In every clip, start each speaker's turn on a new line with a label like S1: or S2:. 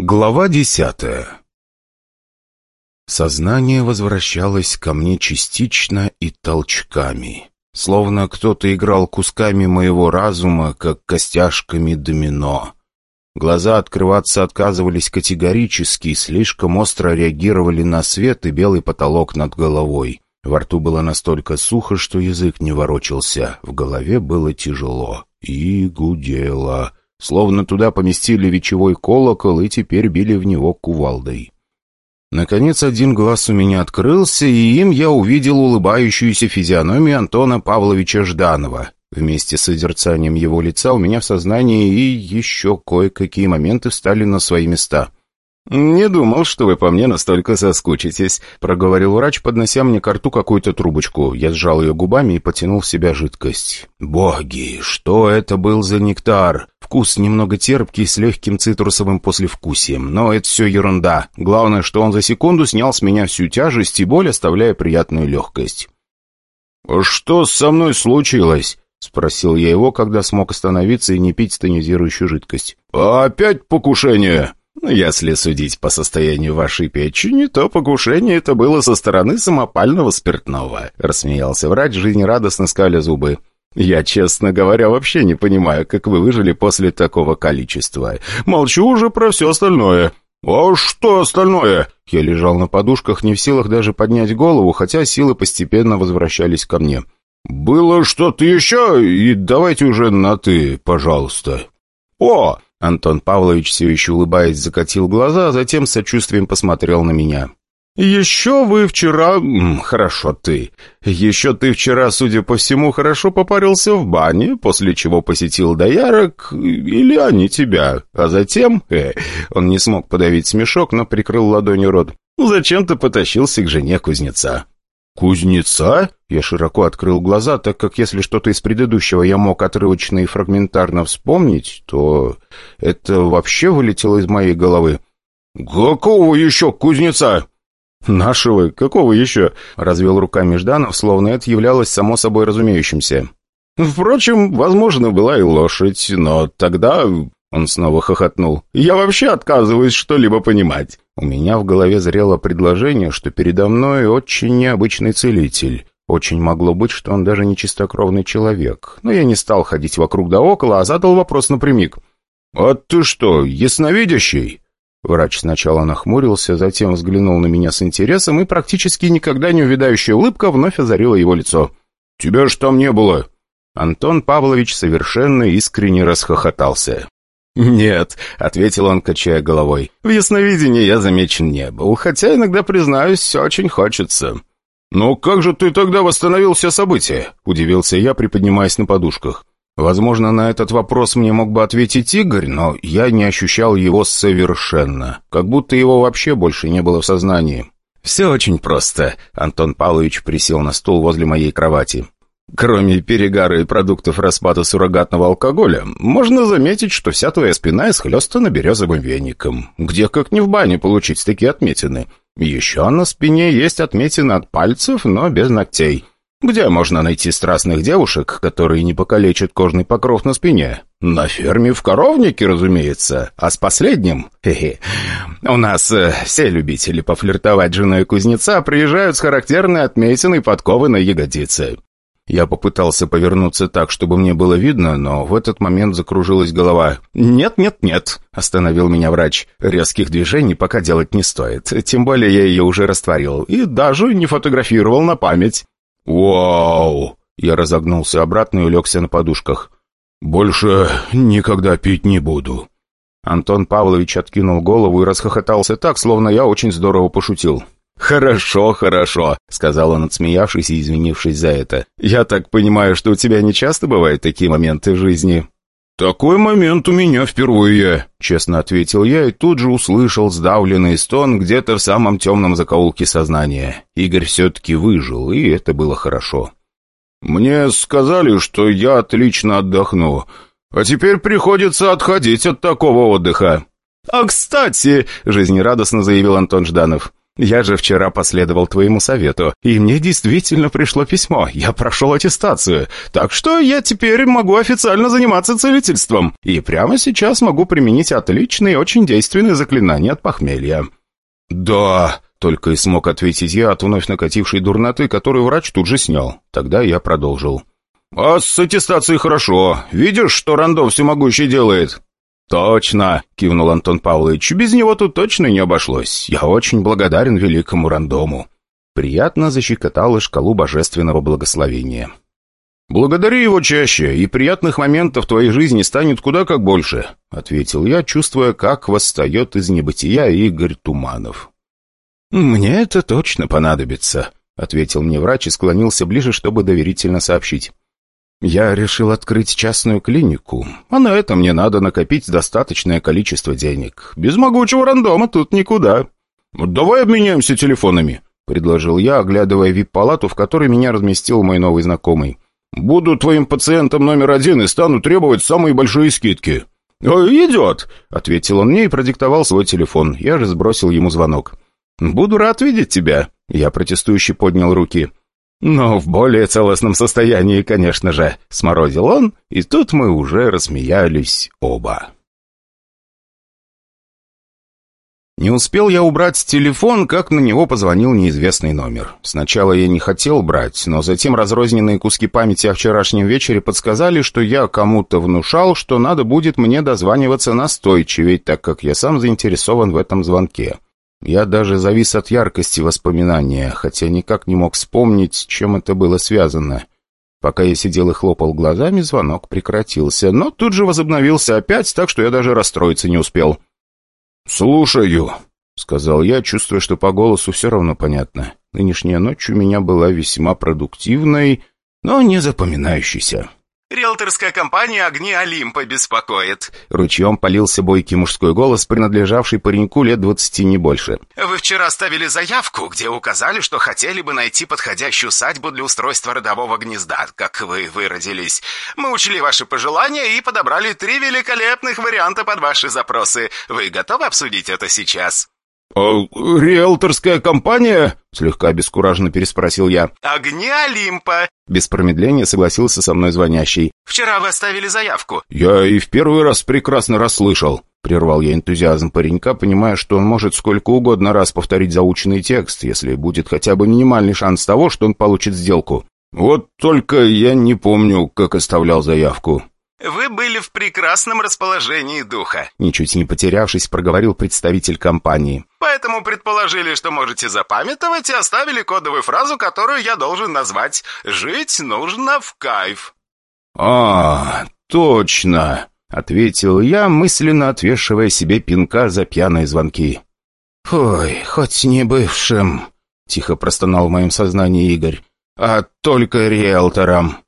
S1: Глава десятая Сознание возвращалось ко мне частично и толчками. Словно кто-то играл кусками моего разума, как костяшками домино. Глаза открываться отказывались категорически, слишком остро реагировали на свет и белый потолок над головой. Во рту было настолько сухо, что язык не ворочался, в голове было тяжело и гудело словно туда поместили вечевой колокол и теперь били в него кувалдой. Наконец один глаз у меня открылся, и им я увидел улыбающуюся физиономию Антона Павловича Жданова. Вместе с созерцанием его лица у меня в сознании и еще кое-какие моменты встали на свои места. «Не думал, что вы по мне настолько соскучитесь», — проговорил врач, поднося мне к рту какую-то трубочку. Я сжал ее губами и потянул в себя жидкость. «Боги, что это был за нектар? Вкус немного терпкий, с легким цитрусовым послевкусием. Но это все ерунда. Главное, что он за секунду снял с меня всю тяжесть и боль, оставляя приятную легкость». «Что со мной случилось?» — спросил я его, когда смог остановиться и не пить тонизирующую жидкость. «Опять покушение?» «Если судить по состоянию вашей печени, то покушение это было со стороны самопального спиртного», — рассмеялся врач, жизнерадостно скаля зубы. «Я, честно говоря, вообще не понимаю, как вы выжили после такого количества. Молчу уже про все остальное». «А что остальное?» Я лежал на подушках, не в силах даже поднять голову, хотя силы постепенно возвращались ко мне. «Было что-то еще, и давайте уже на «ты», пожалуйста». «О, Антон Павлович, все еще улыбаясь, закатил глаза, а затем с сочувствием посмотрел на меня. «Еще вы вчера... Хорошо ты. Еще ты вчера, судя по всему, хорошо попарился в бане, после чего посетил доярок, или они тебя. А затем...» э, Он не смог подавить смешок, но прикрыл ладонью рот. «Зачем ты потащился к жене кузнеца?» «Кузнеца?» Я широко открыл глаза, так как если что-то из предыдущего я мог отрывочно и фрагментарно вспомнить, то это вообще вылетело из моей головы. «Какого еще кузнеца?» «Нашего? Какого еще?» — развел руками Жданов, словно это являлось само собой разумеющимся. «Впрочем, возможно, была и лошадь, но тогда он снова хохотнул. «Я вообще отказываюсь что-либо понимать». У меня в голове зрело предложение, что передо мной очень необычный целитель. Очень могло быть, что он даже не чистокровный человек. Но я не стал ходить вокруг да около, а задал вопрос напрямик. «А ты что, ясновидящий?» Врач сначала нахмурился, затем взглянул на меня с интересом, и практически никогда не увядающая улыбка вновь озарила его лицо. «Тебя ж там не было!» Антон Павлович совершенно искренне расхохотался. «Нет», — ответил он, качая головой. «В ясновидении я замечен не был, хотя иногда, признаюсь, очень хочется». «Но как же ты тогда восстановил все события?» — удивился я, приподнимаясь на подушках. Возможно, на этот вопрос мне мог бы ответить Игорь, но я не ощущал его совершенно, как будто его вообще больше не было в сознании. «Все очень просто», — Антон Павлович присел на стул возле моей кровати. Кроме перегара и продуктов распада суррогатного алкоголя, можно заметить, что вся твоя спина исхлестана березовым веником. Где, как не в бане, получить такие отметины? Еще на спине есть отметины от пальцев, но без ногтей. Где можно найти страстных девушек, которые не покалечат кожный покров на спине? На ферме в коровнике, разумеется. А с последним? Хе-хе. У нас э, все любители пофлиртовать женой кузнеца приезжают с характерной отметиной подковы на ягодице. Я попытался повернуться так, чтобы мне было видно, но в этот момент закружилась голова. «Нет, нет, нет», — остановил меня врач. «Резких движений пока делать не стоит. Тем более я ее уже растворил и даже не фотографировал на память». «Вау!» Я разогнулся обратно и улегся на подушках. «Больше никогда пить не буду». Антон Павлович откинул голову и расхохотался так, словно я очень здорово пошутил. «Хорошо, хорошо», — сказал он, отсмеявшись и извинившись за это. «Я так понимаю, что у тебя не часто бывают такие моменты в жизни?» «Такой момент у меня впервые», — честно ответил я и тут же услышал сдавленный стон где-то в самом темном закоулке сознания. Игорь все-таки выжил, и это было хорошо. «Мне сказали, что я отлично отдохну, а теперь приходится отходить от такого отдыха». «А кстати», — жизнерадостно заявил Антон Жданов,
S2: Я же вчера последовал твоему совету, и мне действительно пришло письмо. Я прошел аттестацию, так что я теперь могу официально заниматься целительством. И прямо сейчас могу применить отличные и очень действенные заклинания от похмелья».
S1: «Да», — только и смог ответить я от вновь накатившей дурноты, которую врач тут же снял. Тогда я продолжил. «А с аттестацией хорошо. Видишь, что Рандо всемогущий делает?»
S2: «Точно!» — кивнул Антон Павлович. «Без него тут точно не обошлось. Я очень благодарен великому рандому». Приятно защекотало шкалу божественного благословения.
S1: «Благодари его чаще, и приятных моментов в твоей жизни станет куда как больше», — ответил я, чувствуя, как восстает из небытия Игорь Туманов.
S2: «Мне это точно понадобится», — ответил мне врач и склонился ближе, чтобы доверительно сообщить. Я решил открыть частную клинику, а на это мне надо накопить достаточное количество денег. Без могучего рандома тут никуда.
S1: «Давай обменяемся телефонами», — предложил я, оглядывая вип-палату, в которой меня разместил мой новый знакомый. «Буду твоим пациентом номер один и стану требовать самые большие скидки».
S2: «Идет», — ответил он мне и продиктовал свой телефон. Я же сбросил ему звонок. «Буду рад видеть тебя», — я протестующе поднял руки. «Но в более целостном состоянии, конечно же», — сморозил он, и тут мы уже рассмеялись оба. Не успел я убрать телефон, как на него позвонил неизвестный номер. Сначала я не хотел брать, но затем разрозненные куски памяти о вчерашнем вечере подсказали, что я кому-то внушал, что надо будет мне дозваниваться настойчивее, так как я сам заинтересован в этом звонке. Я даже завис от яркости воспоминания, хотя никак не мог вспомнить, с чем это было связано. Пока я сидел и хлопал глазами, звонок прекратился, но тут же возобновился опять, так что я даже расстроиться не успел.
S1: «Слушаю», — сказал я, чувствуя, что по голосу все равно понятно. Нынешняя ночь у меня была весьма продуктивной, но не запоминающейся.
S3: «Риэлторская компания «Огни Олимпа» беспокоит».
S2: Ручьем полился бойкий мужской голос, принадлежавший пареньку лет двадцати не больше.
S3: «Вы вчера оставили заявку, где указали, что хотели бы найти подходящую усадьбу для устройства родового гнезда, как вы выразились. Мы учли ваши пожелания и подобрали три великолепных варианта под ваши запросы. Вы готовы обсудить это сейчас?»
S1: «А риэлторская компания?» — слегка обескураженно переспросил я.
S3: «Огни Олимпа!»
S2: — без промедления согласился со мной звонящий.
S3: «Вчера вы оставили заявку».
S1: «Я и в первый раз прекрасно расслышал». Прервал я энтузиазм паренька, понимая, что он может сколько угодно раз повторить заученный текст, если будет хотя бы минимальный шанс того, что он получит сделку. «Вот только я не помню, как оставлял заявку».
S3: «Вы были в прекрасном расположении духа», —
S2: ничуть не потерявшись, проговорил представитель компании.
S3: «Поэтому предположили, что можете запамятовать и оставили кодовую фразу, которую я должен назвать «Жить нужно в кайф».
S1: «А, точно», — ответил я, мысленно отвешивая себе пинка за пьяные звонки.
S2: «Ой, хоть не бывшим», — тихо простонал в моем сознании Игорь, — «а только риэлтором».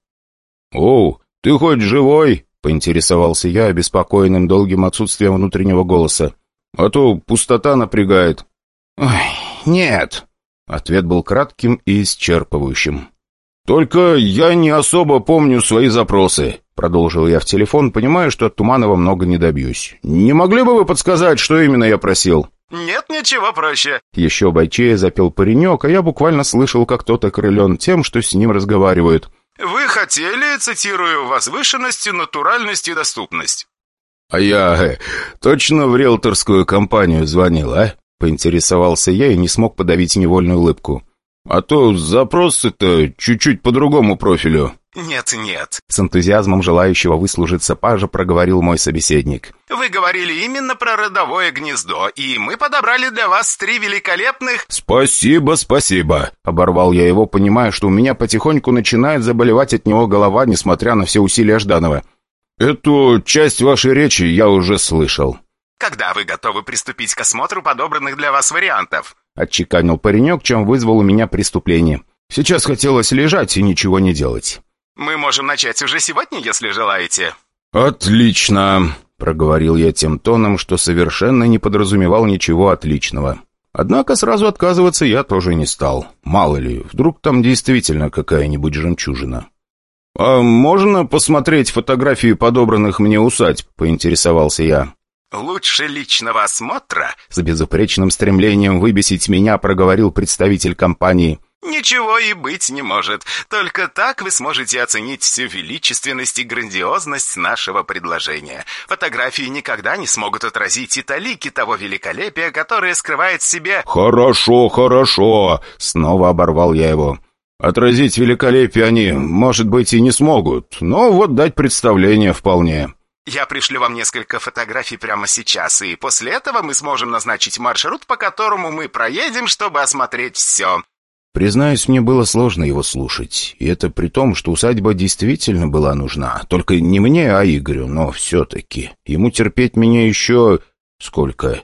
S1: «Оу, «Ты хоть живой?» — поинтересовался я, обеспокоенным долгим отсутствием внутреннего голоса. «А то пустота напрягает».
S2: «Ой, нет». Ответ был кратким и исчерпывающим.
S1: «Только я не особо помню свои запросы», — продолжил я в телефон, понимая, что от Туманова много не добьюсь. «Не могли бы вы подсказать, что именно я просил?»
S3: «Нет ничего проще».
S2: Еще бойчее запел паренек, а я буквально слышал, как тот окрылен тем, что с ним разговаривают.
S3: Вы хотели, цитирую, возвышенность, натуральность и доступность.
S1: А я э, точно в риэлторскую компанию звонил, а? Поинтересовался я и не смог подавить невольную улыбку. А то запрос-то чуть-чуть по другому профилю.
S3: «Нет, нет», —
S2: с энтузиазмом желающего выслужиться пажа проговорил мой собеседник.
S3: «Вы говорили именно про родовое гнездо, и мы подобрали для вас три великолепных...»
S1: «Спасибо, спасибо», — оборвал я его, понимая, что у меня потихоньку начинает заболевать от него голова, несмотря на все усилия Жданова. «Эту часть вашей речи я уже слышал».
S3: «Когда вы готовы приступить к осмотру подобранных для вас вариантов?»
S2: — отчеканил паренек, чем вызвал у меня преступление. Сейчас хотелось лежать и ничего не делать.
S3: Мы можем начать уже сегодня, если желаете».
S1: «Отлично», — проговорил я тем тоном, что совершенно не подразумевал ничего отличного. Однако сразу отказываться я тоже не стал. Мало ли, вдруг там действительно какая-нибудь жемчужина. «А можно посмотреть фотографии подобранных мне усадьб?» — поинтересовался я.
S3: «Лучше личного осмотра», —
S2: с безупречным стремлением выбесить меня проговорил представитель компании.
S3: «Ничего и быть не может. Только так вы сможете оценить всю величественность и грандиозность нашего предложения. Фотографии никогда не смогут отразить и талики того великолепия, которое скрывает в себе...»
S2: «Хорошо, хорошо!» — снова оборвал я его. «Отразить великолепие они, может быть, и не смогут, но вот дать представление вполне».
S3: Я пришлю вам несколько фотографий прямо сейчас, и после этого мы сможем назначить маршрут, по которому мы проедем, чтобы осмотреть все».
S2: Признаюсь, мне было сложно его слушать, и это при том, что усадьба действительно была нужна. Только не мне, а Игорю, но все-таки. Ему терпеть меня еще... сколько?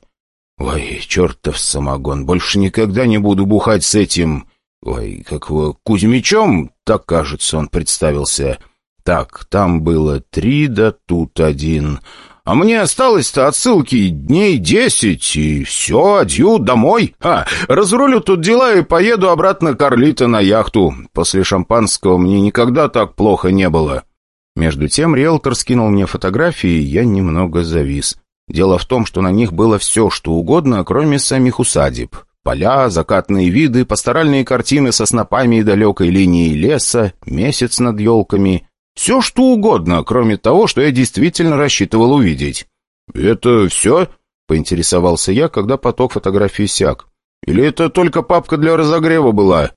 S2: Ой, чертов самогон, больше никогда не буду бухать с этим... Ой, как его, Кузьмичом, так, кажется, он представился... Так, там было три, да тут один. А мне осталось-то отсылки дней десять, и все, адью, домой. А, разрулю тут дела и поеду обратно к Орлита на яхту. После шампанского мне никогда так плохо не было. Между тем риэлтор скинул мне фотографии, и я немного завис. Дело в том, что на них было все, что угодно, кроме самих усадеб. Поля, закатные виды, пасторальные картины со снопами и далекой линией леса, месяц над елками, все, что угодно, кроме того, что я действительно рассчитывал увидеть. «Это все?» — поинтересовался я, когда поток фотографий сяк. «Или это только папка для разогрева была?»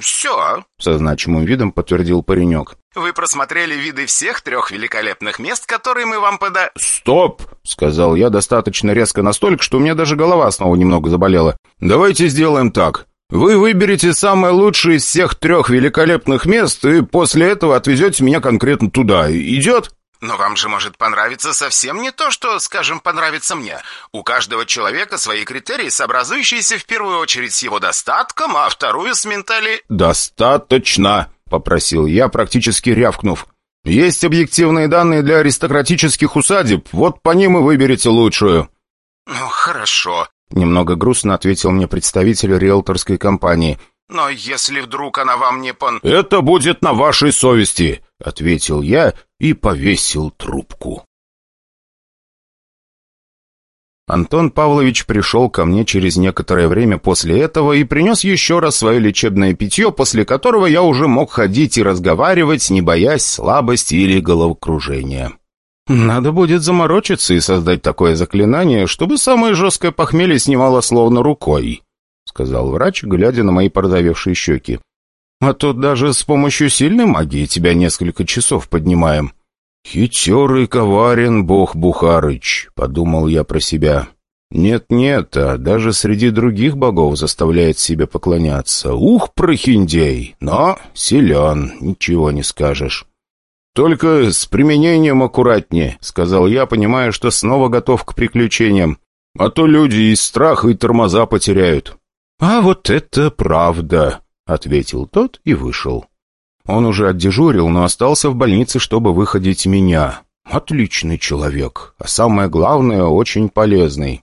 S3: «Все», —
S2: со значимым видом подтвердил паренек.
S3: «Вы просмотрели виды всех трех великолепных мест, которые мы вам пода...»
S2: «Стоп!» — сказал я достаточно резко настолько, что у меня даже голова снова немного заболела. «Давайте сделаем так. Вы выберете самое лучшее из всех трех великолепных мест и после этого отвезете меня конкретно туда. Идет?»
S3: «Но вам же может понравиться совсем не то, что, скажем, понравится мне. У каждого человека свои критерии, сообразующиеся в первую очередь с его достатком, а вторую с ментали...»
S2: «Достаточно!» — попросил я, практически рявкнув. «Есть объективные данные для аристократических усадеб. Вот по ним и выберите лучшую».
S3: «Ну, хорошо»,
S2: Немного грустно ответил мне представитель риэлторской компании.
S3: «Но если вдруг она вам не пон...»
S2: «Это будет на вашей совести», — ответил я и повесил трубку. Антон Павлович пришел ко мне через некоторое время после этого и принес еще раз свое лечебное питье, после которого я уже мог ходить и разговаривать, не боясь слабости или головокружения. «Надо будет заморочиться и создать такое заклинание, чтобы самое жесткое похмелье снимало словно рукой», — сказал врач, глядя на мои порозовевшие щеки. «А тут даже с помощью сильной магии тебя несколько часов поднимаем». «Хитер и коварен бог Бухарыч», — подумал я про себя. «Нет-нет, а даже среди других богов заставляет себя поклоняться. Ух, прохиндей! Но силен, ничего не скажешь». «Только с применением аккуратнее», — сказал я, понимая, что снова готов к приключениям. «А то люди из страха и тормоза потеряют». «А вот это правда», — ответил тот и вышел. Он уже отдежурил, но остался в больнице, чтобы выходить меня. Отличный человек, а самое главное, очень полезный.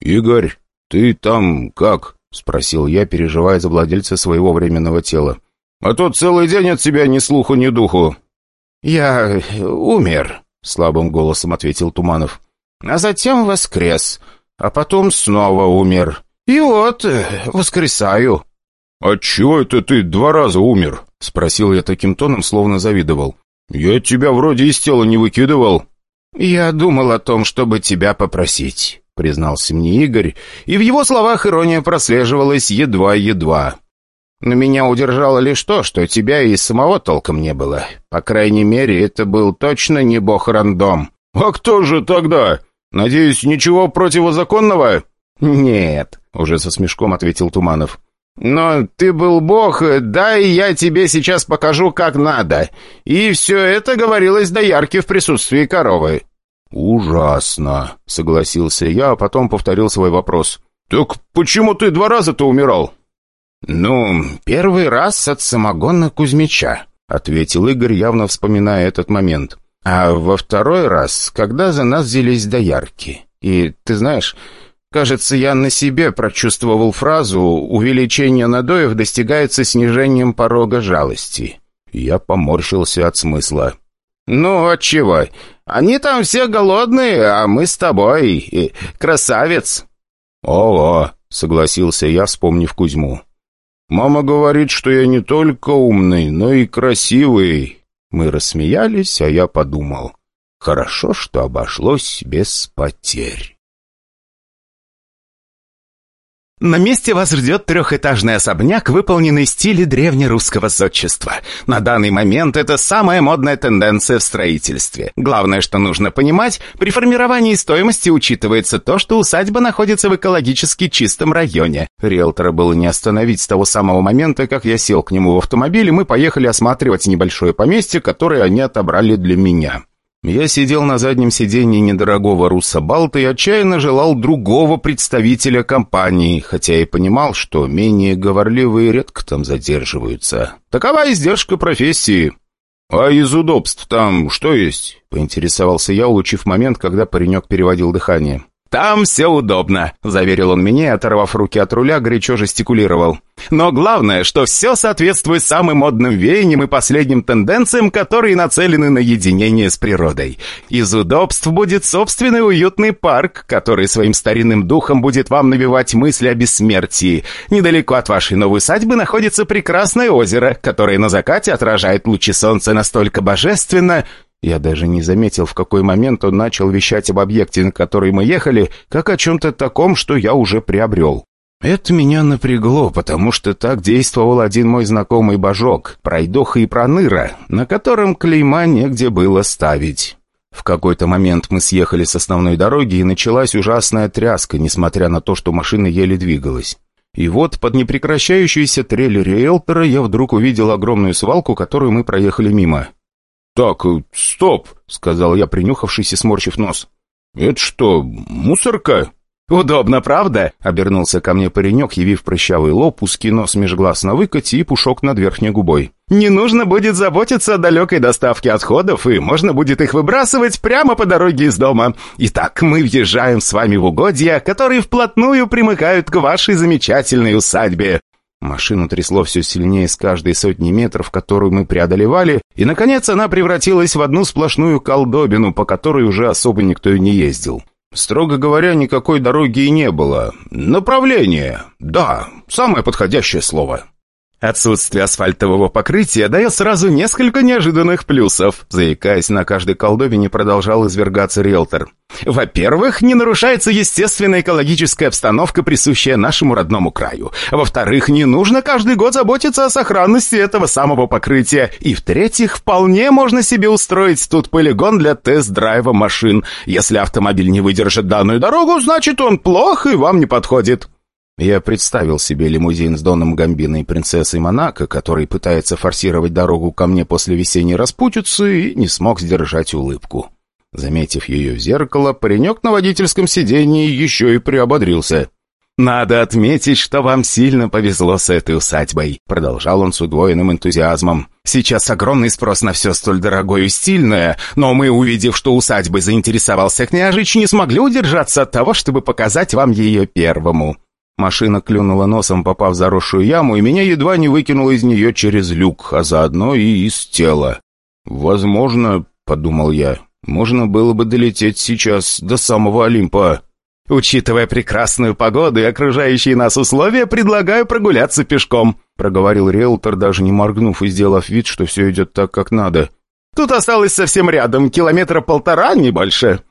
S2: «Игорь, ты там как?» — спросил я, переживая за владельца своего временного тела. «А то целый день от тебя ни слуху, ни духу». «Я умер», — слабым голосом ответил Туманов. «А затем воскрес, а потом снова умер. И вот, воскресаю». «Отчего это ты два раза умер?» — спросил я таким тоном, словно завидовал. «Я тебя вроде из тела не выкидывал». «Я думал о том, чтобы тебя попросить», — признался мне Игорь, и в его словах ирония прослеживалась едва-едва. Но меня удержало лишь то, что тебя и самого толком не было. По крайней мере, это был точно не бог-рандом. «А кто же тогда? Надеюсь, ничего противозаконного?» «Нет», — уже со смешком ответил Туманов. «Но ты был бог, да, и я тебе сейчас покажу, как надо. И все это говорилось до ярки в присутствии коровы». «Ужасно», — согласился я, а потом повторил свой вопрос. «Так почему ты два раза-то умирал?» «Ну, первый раз от самогона Кузьмича», — ответил Игорь, явно вспоминая этот момент. «А во второй раз, когда за нас взялись доярки. И, ты знаешь, кажется, я на себе прочувствовал фразу «увеличение надоев достигается снижением порога жалости». Я поморщился от смысла. «Ну, отчего? Они там все голодные, а мы с тобой. Красавец!» «О-о!» — согласился я, вспомнив Кузьму. «Мама говорит, что я не только умный, но и красивый». Мы рассмеялись, а я подумал. Хорошо, что обошлось без потерь.
S3: На месте вас ждет трехэтажный особняк, выполненный в стиле древнерусского зодчества. На данный момент это самая модная тенденция в строительстве. Главное, что нужно понимать, при формировании стоимости учитывается то, что усадьба находится в экологически чистом районе. Риэлтора было не остановить с того самого момента, как я сел к нему в автомобиль, и мы поехали осматривать небольшое поместье, которое они отобрали для меня. Я сидел на заднем сиденье недорогого Руссобалта и отчаянно желал другого представителя компании, хотя и понимал, что менее говорливые редко там задерживаются. Такова издержка профессии. «А из удобств там что есть?» — поинтересовался я, улучив момент, когда паренек переводил дыхание. «Там все удобно», — заверил он меня и, оторвав руки от руля, горячо жестикулировал. «Но главное, что все соответствует самым модным веяниям и последним тенденциям, которые нацелены на единение с природой. Из удобств будет собственный уютный парк, который своим старинным духом будет вам навевать мысли о бессмертии. Недалеко от вашей новой усадьбы находится прекрасное озеро, которое на закате отражает лучи солнца настолько божественно, я даже не заметил, в какой момент он начал вещать об объекте, на который мы ехали, как о чем-то таком, что я уже приобрел. Это меня напрягло, потому что так действовал один мой знакомый божок, пройдоха и проныра, на котором клейма негде было ставить. В какой-то момент мы съехали с основной дороги, и началась ужасная тряска, несмотря на то, что машина еле двигалась. И вот под непрекращающуюся трель риэлтора я вдруг увидел огромную свалку, которую мы проехали мимо. «Так, э, стоп!» — сказал я, принюхавшись и сморщив нос. «Это что, мусорка?» «Удобно, правда?» — обернулся ко мне паренек, явив прыщавый лоб, узкий нос меж глаз на выкате и пушок над верхней губой. «Не нужно будет заботиться о далекой доставке отходов, и можно будет их выбрасывать прямо по дороге из дома. Итак, мы въезжаем с вами в угодья, которые вплотную примыкают к вашей замечательной усадьбе. Машину трясло все сильнее с каждой сотни метров, которую мы преодолевали, и, наконец, она превратилась в одну сплошную колдобину, по которой уже особо никто и не ездил. Строго говоря, никакой дороги и не было. Направление. Да, самое подходящее слово. Отсутствие асфальтового покрытия дает сразу несколько неожиданных плюсов. Заикаясь на каждой колдовине, продолжал извергаться риэлтор. Во-первых, не нарушается естественная экологическая обстановка, присущая нашему родному краю. Во-вторых, не нужно каждый год заботиться о сохранности этого самого покрытия. И в-третьих, вполне можно себе устроить тут полигон для тест-драйва машин. Если автомобиль не выдержит данную дорогу, значит он плох и вам не подходит. Я представил себе лимузин с Доном Гамбиной и принцессой Монако, который пытается форсировать дорогу ко мне после весенней распутицы, и не смог сдержать улыбку. Заметив ее в зеркало, паренек на водительском сидении еще и приободрился. «Надо отметить, что вам сильно повезло с этой усадьбой», — продолжал он с удвоенным энтузиазмом. «Сейчас огромный спрос на все столь дорогое и стильное, но мы, увидев, что усадьбой заинтересовался княжич, не смогли удержаться от того, чтобы показать вам ее первому. Машина клюнула носом, попав в заросшую яму, и меня едва не выкинуло из нее через люк, а заодно и из тела. «Возможно, — подумал я, — можно было бы долететь сейчас до самого Олимпа». «Учитывая прекрасную погоду и окружающие нас условия, предлагаю прогуляться пешком», — проговорил риэлтор, даже не моргнув и сделав вид, что все идет так, как надо. «Тут осталось совсем рядом, километра полтора, не больше».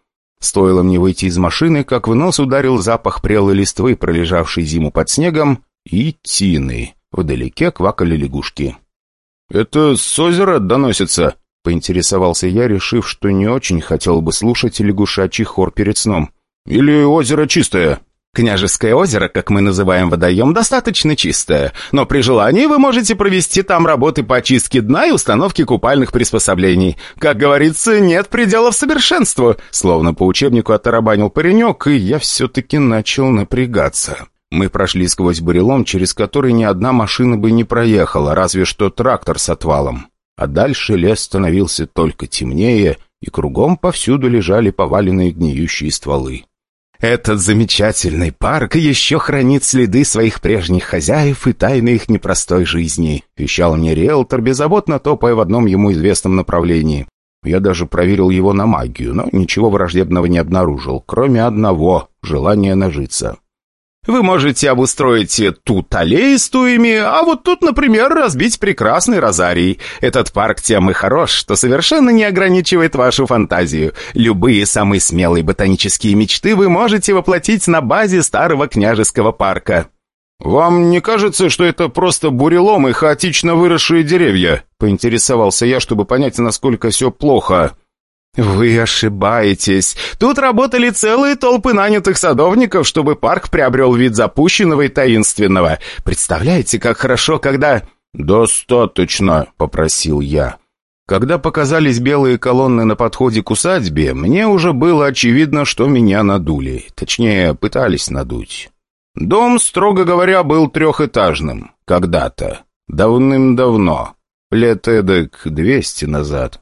S3: Стоило мне выйти из машины, как в нос ударил запах прелой листвы, пролежавшей зиму под снегом, и тины. Вдалеке квакали лягушки. «Это с озера доносится?» — поинтересовался я, решив, что не очень хотел бы слушать лягушачий хор перед сном. «Или озеро чистое?» Княжеское озеро, как мы называем водоем, достаточно чистое, но при желании вы можете провести там работы по очистке дна и установке купальных приспособлений. Как говорится, нет пределов совершенству. Словно по учебнику оторобанил паренек, и я все-таки начал напрягаться. Мы прошли сквозь бурелом, через который ни одна машина бы не проехала, разве что трактор с отвалом. А дальше лес становился только темнее, и кругом повсюду лежали поваленные гниющие стволы. Этот замечательный парк еще хранит следы своих прежних хозяев и тайны их непростой жизни», — вещал мне риэлтор, беззаботно топая в одном ему известном направлении.
S1: Я даже проверил его на магию, но ничего враждебного не обнаружил, кроме одного — желания нажиться.
S2: Вы можете обустроить тут аллеи с а вот тут, например, разбить прекрасный розарий. Этот парк тем и хорош, что совершенно не ограничивает вашу фантазию. Любые самые смелые ботанические мечты вы можете воплотить на базе старого княжеского парка.
S1: «Вам не кажется, что это просто бурелом и хаотично выросшие деревья?» — поинтересовался я, чтобы понять, насколько все плохо.
S2: «Вы ошибаетесь. Тут работали целые толпы нанятых садовников, чтобы парк приобрел вид запущенного и таинственного. Представляете, как хорошо, когда...»
S1: «Достаточно», — попросил я. Когда показались белые колонны на подходе к усадьбе, мне уже было очевидно, что меня надули. Точнее, пытались надуть. Дом, строго говоря, был трехэтажным. Когда-то. Давным-давно. Лет эдак двести назад.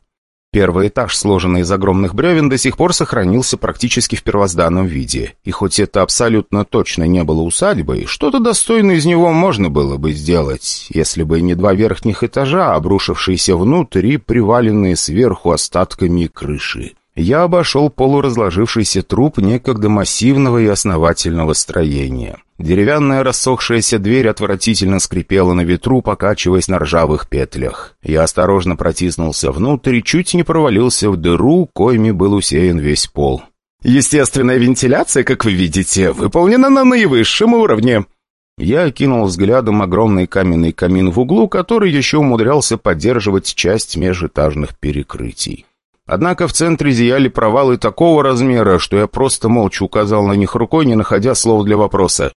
S1: Первый этаж, сложенный из огромных бревен, до сих пор сохранился практически в первозданном виде. И хоть это абсолютно точно не было усадьбой, что-то достойное из него можно было бы сделать, если бы не два верхних этажа, обрушившиеся внутрь и приваленные сверху остатками крыши. Я обошел полуразложившийся труп некогда массивного и основательного строения. Деревянная рассохшаяся дверь отвратительно скрипела на ветру, покачиваясь на ржавых петлях. Я осторожно протиснулся внутрь и чуть не провалился в дыру, коими был усеян весь пол.
S2: «Естественная вентиляция, как вы видите, выполнена на наивысшем уровне»,
S1: я окинул взглядом огромный каменный камин в углу, который еще умудрялся поддерживать часть межэтажных перекрытий. Однако в центре зияли провалы такого размера, что я просто молча указал на них рукой, не находя слов для вопроса.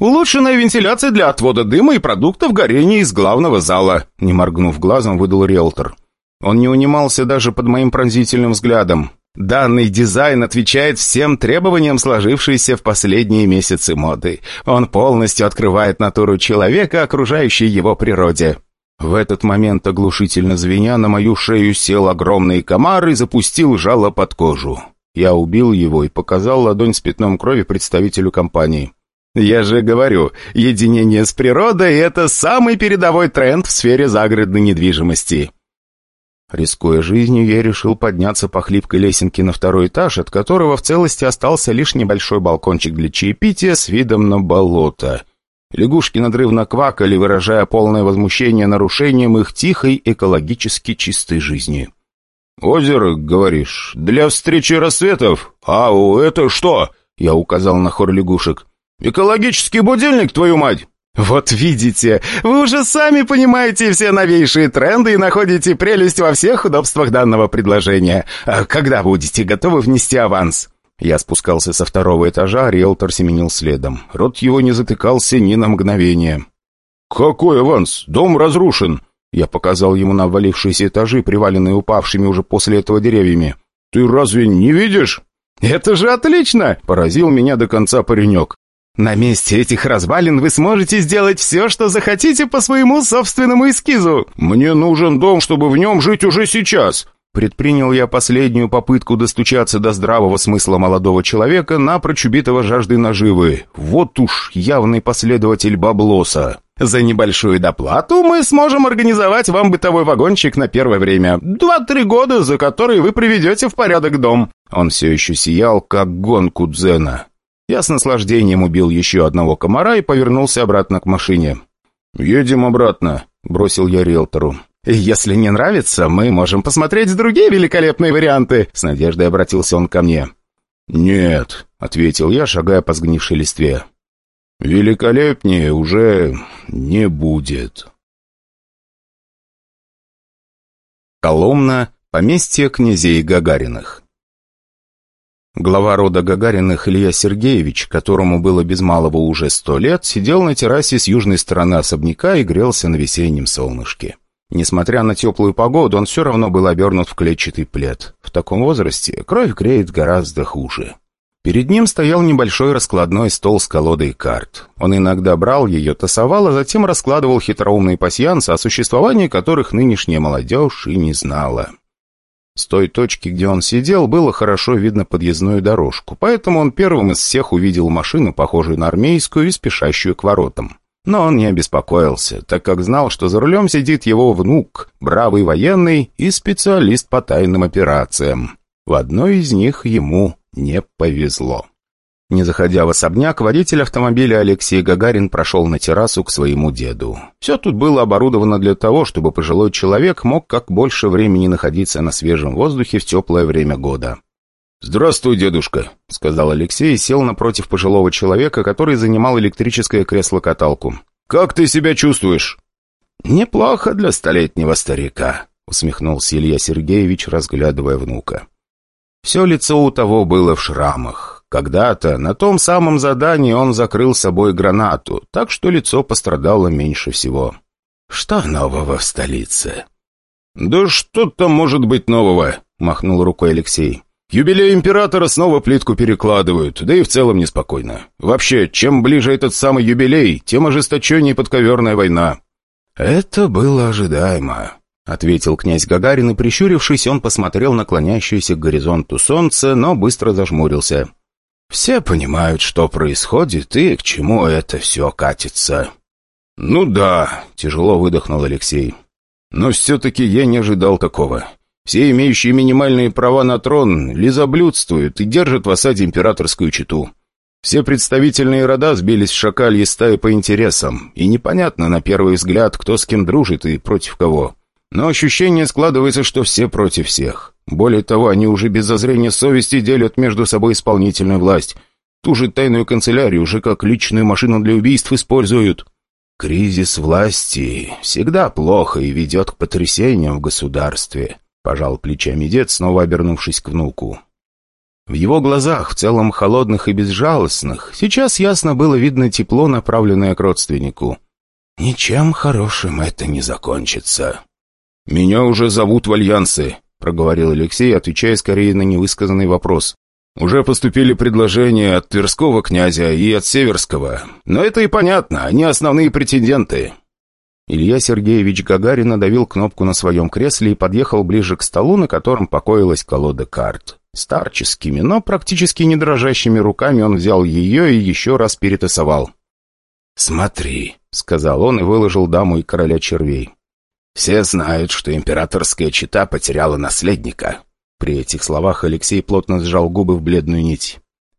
S2: «Улучшенная вентиляция для отвода дыма и продуктов горения из главного зала», не моргнув глазом, выдал риэлтор. Он не унимался даже под моим пронзительным взглядом. Данный дизайн отвечает всем требованиям, сложившейся в последние месяцы моды. Он полностью открывает натуру человека, окружающей его природе.
S1: В этот момент, оглушительно звеня, на мою шею сел огромный комар и запустил жало под кожу. Я убил его и показал ладонь с пятном крови представителю компании.
S2: «Я же говорю, единение с природой — это самый передовой тренд в сфере загородной недвижимости».
S1: Рискуя жизнью, я решил подняться по хлипкой лесенке на второй этаж, от которого в целости остался лишь небольшой балкончик для чаепития с видом на болото. Лягушки надрывно квакали, выражая полное возмущение нарушением их тихой, экологически чистой жизни. «Озеро, говоришь, для встречи рассветов? А это что?» Я указал на хор лягушек. «Экологический будильник, твою мать!»
S2: «Вот видите, вы уже сами понимаете все новейшие тренды и находите прелесть во всех удобствах данного предложения. А когда будете готовы внести аванс?»
S1: Я спускался со второго этажа, а риэлтор семенил следом. Рот его не затыкался ни на мгновение. «Какой аванс? Дом разрушен!» Я показал ему на обвалившиеся этажи, приваленные упавшими уже после этого деревьями. «Ты разве не видишь?»
S2: «Это же отлично!» — поразил меня до конца паренек. «На месте этих развалин вы сможете сделать все, что захотите по своему собственному эскизу!»
S1: «Мне нужен дом, чтобы в нем жить уже сейчас!» Предпринял я последнюю попытку достучаться до здравого смысла молодого человека, напрочь убитого жаждой наживы. Вот уж явный последователь баблоса.
S2: «За небольшую доплату мы сможем организовать вам бытовой вагончик на первое время. Два-три года, за которые вы приведете в порядок дом».
S1: Он все еще сиял, как гонку дзена. Я с наслаждением убил еще одного комара и повернулся обратно к машине. «Едем обратно», — бросил я риэлтору.
S2: «Если не нравится, мы можем посмотреть другие великолепные варианты», — с надеждой обратился он ко мне.
S1: «Нет», — ответил я, шагая по сгнившей листве. «Великолепнее уже не будет».
S2: Коломна, поместье князей Гагариных.
S1: Глава рода Гагариных Илья Сергеевич, которому было без малого уже сто лет, сидел на террасе с южной стороны особняка и грелся на весеннем солнышке. Несмотря на теплую погоду, он все равно был обернут в клетчатый плед. В таком возрасте кровь греет гораздо хуже. Перед ним стоял небольшой раскладной стол с колодой карт. Он иногда брал ее, тасовал, а затем раскладывал хитроумные пасьянсы, о существовании которых нынешняя молодежь и не знала. С той точки, где он сидел, было хорошо видно подъездную дорожку, поэтому он первым из всех увидел машину, похожую на армейскую и спешащую к воротам.
S2: Но он не обеспокоился, так как знал, что за рулем сидит его внук, бравый военный и специалист по тайным операциям. В одной из них ему не повезло. Не заходя в особняк, водитель автомобиля Алексей Гагарин прошел на террасу к своему деду. Все тут было оборудовано для того, чтобы пожилой человек мог как больше времени находиться на свежем воздухе в теплое время года. «Здравствуй, дедушка», — сказал Алексей и сел напротив пожилого человека, который занимал электрическое кресло-каталку. «Как ты себя чувствуешь?»
S1: «Неплохо для столетнего старика», — усмехнулся Илья Сергеевич, разглядывая внука. Все лицо у того было в шрамах. Когда-то на том самом задании он закрыл собой гранату, так что лицо пострадало меньше всего. «Что нового в столице?»
S2: «Да что там может быть нового?» — махнул рукой Алексей. Юбилей императора снова плитку перекладывают, да и в целом неспокойно. Вообще, чем ближе этот самый юбилей, тем ожесточеннее подковерная война».
S1: «Это было ожидаемо», — ответил князь Гагарин, и, прищурившись, он посмотрел на клонящееся к горизонту солнце, но быстро зажмурился. «Все понимают, что происходит и к чему это все катится».
S2: «Ну да», — тяжело выдохнул Алексей. «Но все-таки я не ожидал такого. Все имеющие минимальные права на трон лизоблюдствуют и держат в осаде императорскую чету. Все представительные рода сбились в шакальи стаи по интересам, и непонятно на первый взгляд, кто с кем дружит и против кого. Но ощущение складывается, что все против всех. Более того, они уже без зазрения совести делят между собой исполнительную власть. Ту же тайную канцелярию уже как личную машину для убийств используют. Кризис власти всегда плохо и ведет к потрясениям в государстве. Пожал плечами дед, снова обернувшись к внуку. В его глазах, в целом холодных и безжалостных, сейчас ясно было видно тепло, направленное к родственнику. «Ничем хорошим это не закончится». «Меня уже зовут в альянсы», — проговорил Алексей, отвечая скорее на невысказанный вопрос. «Уже поступили предложения от Тверского князя и от Северского. Но это и понятно, они основные претенденты. Илья Сергеевич Гагарин надавил кнопку на своем кресле и подъехал ближе к столу, на котором покоилась колода карт. Старческими, но практически не дрожащими руками он взял ее и еще раз перетасовал.
S1: «Смотри», — сказал он и выложил даму и короля червей. «Все знают, что императорская чита потеряла наследника». При этих словах Алексей плотно сжал губы в бледную нить.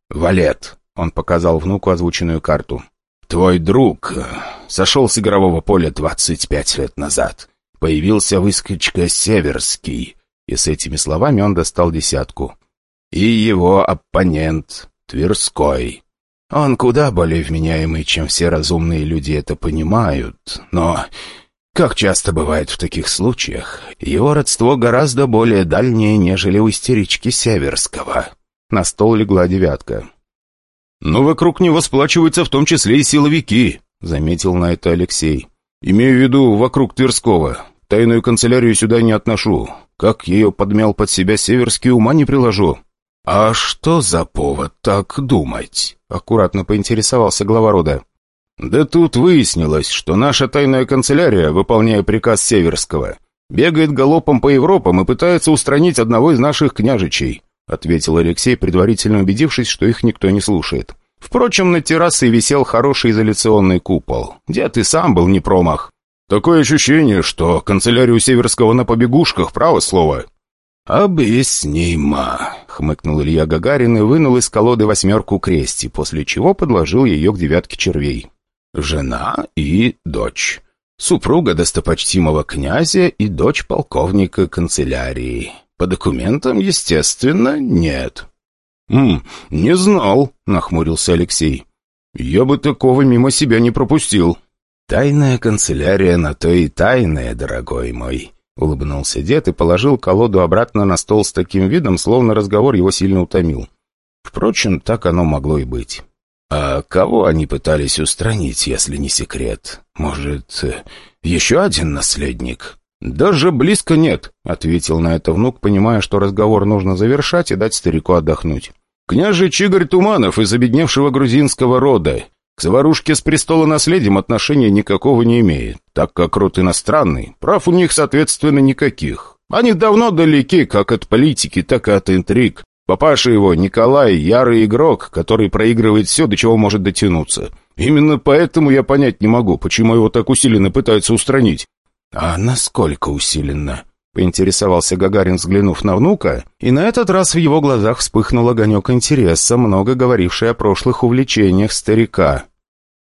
S1: «Валет», — он показал внуку озвученную карту. «Твой друг э, сошел с игрового поля 25 лет назад. Появился выскочка Северский». И с этими словами он достал десятку. «И его оппонент Тверской. Он куда более вменяемый, чем все разумные люди это понимают. Но, как часто бывает в таких случаях, его родство гораздо более дальнее, нежели у истерички Северского». На стол легла девятка.
S2: «Но вокруг него сплачиваются в том числе и силовики», — заметил на это Алексей. «Имею в виду вокруг Тверского. Тайную канцелярию сюда не отношу. Как ее подмял под себя Северский, ума не приложу».
S1: «А что за повод так думать?» — аккуратно поинтересовался глава рода.
S2: «Да тут выяснилось, что наша тайная канцелярия, выполняя приказ Северского, бегает галопом по Европам и пытается устранить одного из наших княжичей. — ответил Алексей, предварительно убедившись, что их никто не слушает. Впрочем, на террасе висел хороший изоляционный купол. Дед и сам был не промах. «Такое ощущение, что канцелярию Северского на побегушках, право слово».
S1: «Объяснимо», — хмыкнул Илья Гагарин и вынул из колоды восьмерку крести, после чего подложил ее к девятке червей. «Жена и дочь. Супруга достопочтимого князя и дочь полковника канцелярии. По документам, естественно, нет.
S2: «Хм, не знал», — нахмурился Алексей. «Я бы такого мимо себя не пропустил».
S1: «Тайная канцелярия на то и тайная, дорогой мой», — улыбнулся дед и положил колоду обратно на стол с таким видом, словно разговор его сильно утомил. Впрочем, так оно могло и быть. «А кого они пытались устранить, если не секрет? Может, еще один наследник?»
S2: «Даже близко нет», — ответил на это внук, понимая, что разговор нужно завершать и дать старику отдохнуть. «Княжич Игорь Туманов из обедневшего грузинского рода. К заварушке с престола наследием отношения никакого не имеет, так как род иностранный, прав у них, соответственно, никаких. Они давно далеки как от политики, так и от интриг. Папаша его, Николай, ярый игрок, который проигрывает все, до чего может дотянуться. Именно поэтому я понять не могу, почему его так усиленно пытаются устранить».
S1: «А насколько усиленно?» — поинтересовался Гагарин, взглянув на внука, и на этот раз в его глазах вспыхнул огонек интереса, много говоривший о прошлых увлечениях старика.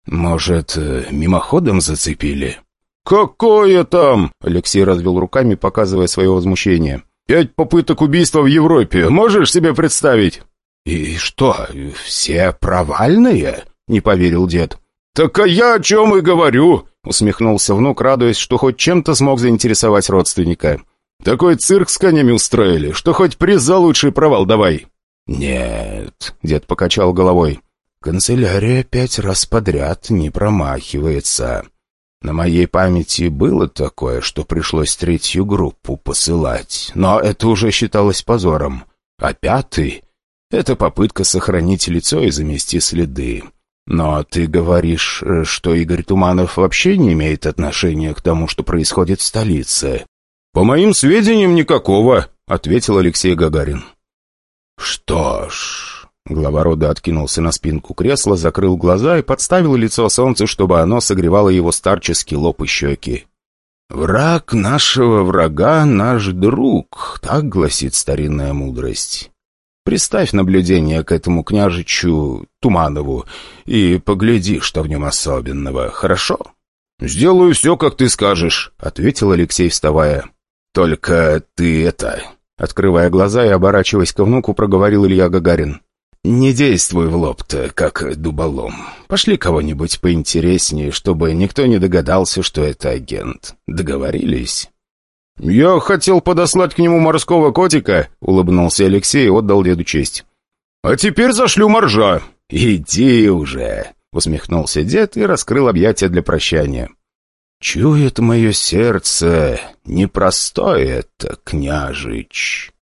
S1: «Может, э, мимоходом зацепили?»
S2: «Какое там?» — Алексей развел руками, показывая свое возмущение. «Пять попыток убийства в Европе. Можешь себе представить?»
S1: «И что, все провальные?» — не поверил дед.
S2: «Так а я о чем и говорю!» — усмехнулся внук, радуясь, что хоть чем-то смог заинтересовать родственника. «Такой цирк с конями устроили, что хоть приз за лучший провал давай!»
S1: «Нет», — дед покачал головой. «Канцелярия пять раз подряд не промахивается. На моей памяти было такое, что пришлось третью группу посылать, но это уже считалось позором. А пятый — это попытка сохранить лицо и замести следы. Но ты говоришь, э, что Игорь Туманов вообще не имеет отношения к тому, что происходит в столице.
S2: «По моим сведениям, никакого», — ответил Алексей Гагарин.
S1: «Что ж...» Глава рода откинулся на спинку кресла, закрыл глаза и подставил лицо солнцу, чтобы оно согревало его старческий лоб и щеки. «Враг нашего врага — наш друг», — так гласит старинная мудрость. Приставь наблюдение к этому княжичу Туманову и погляди, что в нем особенного, хорошо?»
S2: «Сделаю все, как ты скажешь», — ответил Алексей, вставая.
S1: «Только ты это...» Открывая глаза и оборачиваясь к внуку, проговорил Илья Гагарин. «Не действуй в лоб-то, как дуболом. Пошли кого-нибудь поинтереснее, чтобы никто не догадался, что это агент. Договорились?»
S2: «Я хотел подослать к нему морского котика», — улыбнулся Алексей и отдал деду честь. «А теперь зашлю моржа».
S1: «Иди уже», — усмехнулся дед и раскрыл объятия для прощания. «Чует мое сердце, непростое это, княжич».